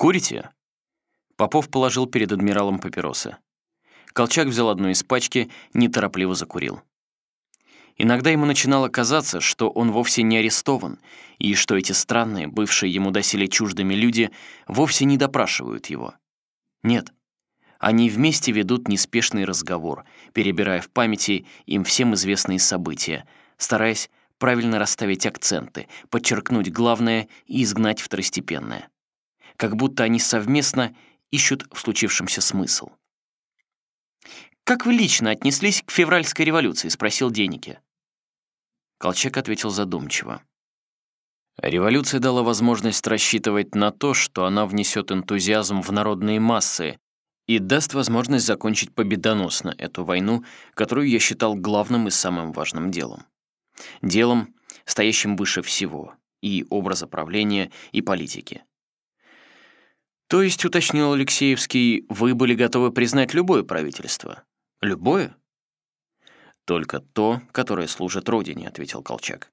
«Курите?» Попов положил перед адмиралом папиросы. Колчак взял одну из пачки, неторопливо закурил. Иногда ему начинало казаться, что он вовсе не арестован, и что эти странные, бывшие ему доселе чуждыми люди, вовсе не допрашивают его. Нет. Они вместе ведут неспешный разговор, перебирая в памяти им всем известные события, стараясь правильно расставить акценты, подчеркнуть главное и изгнать второстепенное. Как будто они совместно ищут в случившемся смысл. «Как вы лично отнеслись к февральской революции?» — спросил Деники. Колчак ответил задумчиво. Революция дала возможность рассчитывать на то, что она внесет энтузиазм в народные массы и даст возможность закончить победоносно эту войну, которую я считал главным и самым важным делом. Делом, стоящим выше всего, и образа правления, и политики. То есть, уточнил Алексеевский, вы были готовы признать любое правительство? Любое? «Только то, которое служит Родине», — ответил Колчак.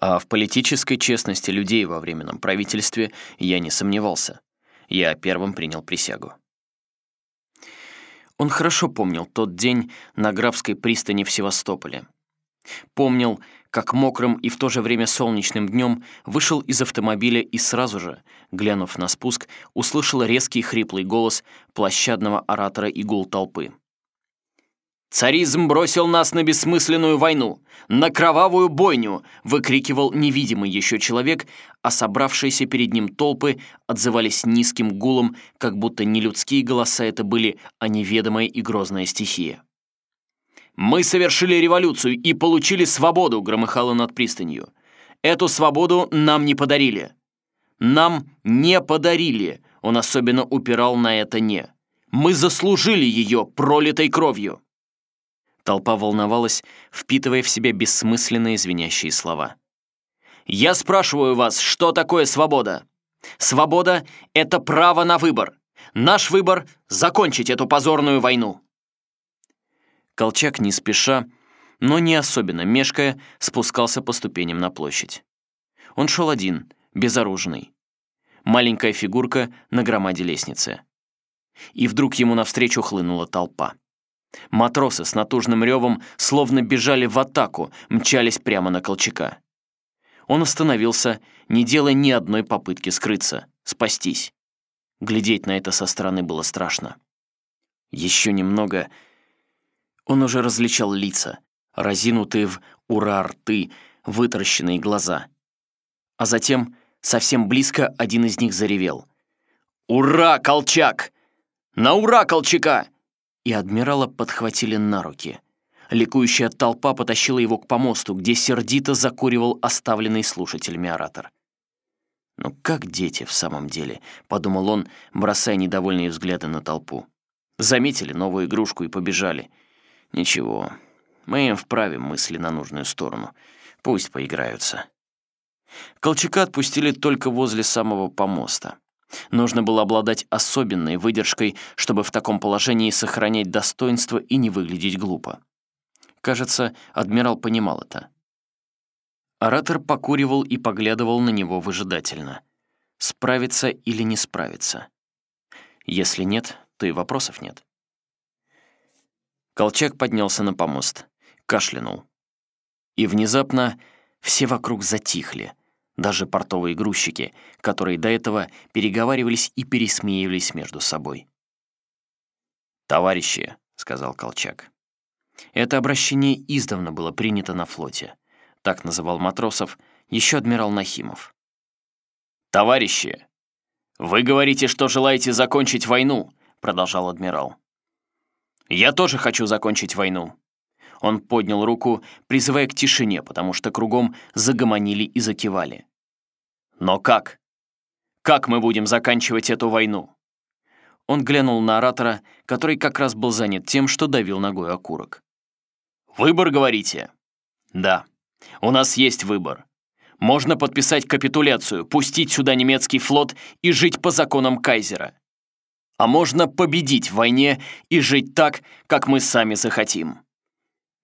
А в политической честности людей во временном правительстве я не сомневался. Я первым принял присягу. Он хорошо помнил тот день на Графской пристани в Севастополе. Помнил, как мокрым и в то же время солнечным днем вышел из автомобиля и сразу же, глянув на спуск, услышал резкий хриплый голос площадного оратора и гул толпы. «Царизм бросил нас на бессмысленную войну, на кровавую бойню!» — выкрикивал невидимый еще человек, а собравшиеся перед ним толпы отзывались низким гулом, как будто не людские голоса это были, а неведомая и грозная стихия. «Мы совершили революцию и получили свободу!» — громыхало над пристанью. «Эту свободу нам не подарили!» «Нам не подарили!» — он особенно упирал на это «не». «Мы заслужили ее пролитой кровью!» Толпа волновалась, впитывая в себя бессмысленные звенящие слова. «Я спрашиваю вас, что такое свобода? Свобода — это право на выбор. Наш выбор — закончить эту позорную войну». Колчак не спеша, но не особенно мешкая, спускался по ступеням на площадь. Он шел один, безоружный. Маленькая фигурка на громаде лестницы. И вдруг ему навстречу хлынула толпа. Матросы с натужным ревом словно бежали в атаку, мчались прямо на Колчака. Он остановился, не делая ни одной попытки скрыться, спастись. Глядеть на это со стороны было страшно. Еще немного... Он уже различал лица, разинутые в «ура» рты, вытаращенные глаза. А затем, совсем близко, один из них заревел. «Ура, Колчак! На ура, Колчака!» и адмирала подхватили на руки. Ликующая толпа потащила его к помосту, где сердито закуривал оставленный слушателями оратор. «Ну как дети в самом деле?» — подумал он, бросая недовольные взгляды на толпу. Заметили новую игрушку и побежали. «Ничего, мы им вправим мысли на нужную сторону. Пусть поиграются». Колчака отпустили только возле самого помоста. Нужно было обладать особенной выдержкой, чтобы в таком положении сохранять достоинство и не выглядеть глупо. Кажется, адмирал понимал это. Оратор покуривал и поглядывал на него выжидательно. Справиться или не справиться? Если нет, то и вопросов нет. Колчак поднялся на помост, кашлянул. И внезапно все вокруг затихли, даже портовые грузчики, которые до этого переговаривались и пересмеивались между собой. «Товарищи», — сказал Колчак. Это обращение издавна было принято на флоте. Так называл матросов еще адмирал Нахимов. «Товарищи, вы говорите, что желаете закончить войну», — продолжал адмирал. «Я тоже хочу закончить войну. Он поднял руку, призывая к тишине, потому что кругом загомонили и закивали. «Но как? Как мы будем заканчивать эту войну?» Он глянул на оратора, который как раз был занят тем, что давил ногой окурок. «Выбор, говорите?» «Да. У нас есть выбор. Можно подписать капитуляцию, пустить сюда немецкий флот и жить по законам Кайзера. А можно победить в войне и жить так, как мы сами захотим.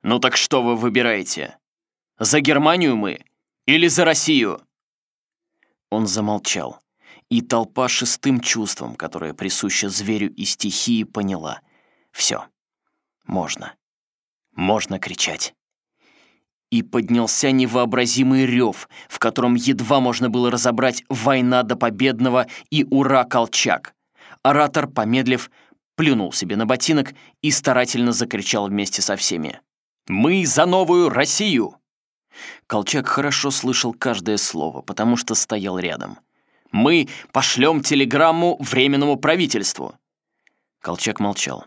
«Ну так что вы выбираете? За Германию мы или за Россию?» Он замолчал, И толпа шестым чувством, которое присуще зверю и стихии, поняла. Все. Можно. Можно кричать. И поднялся невообразимый рев, в котором едва можно было разобрать «Война до победного» и «Ура, Колчак!». Оратор, помедлив, плюнул себе на ботинок и старательно закричал вместе со всеми. «Мы за новую Россию!» Колчак хорошо слышал каждое слово, потому что стоял рядом. «Мы пошлем телеграмму Временному правительству!» Колчак молчал.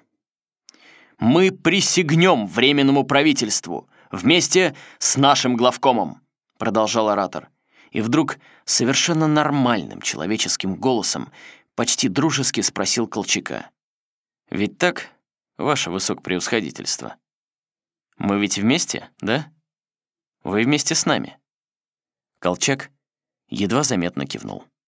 «Мы присягнем Временному правительству вместе с нашим главкомом», продолжал оратор. И вдруг совершенно нормальным человеческим голосом почти дружески спросил Колчака. «Ведь так, ваше высокопревосходительство? Мы ведь вместе, да?» Вы вместе с нами?» Колчак едва заметно кивнул.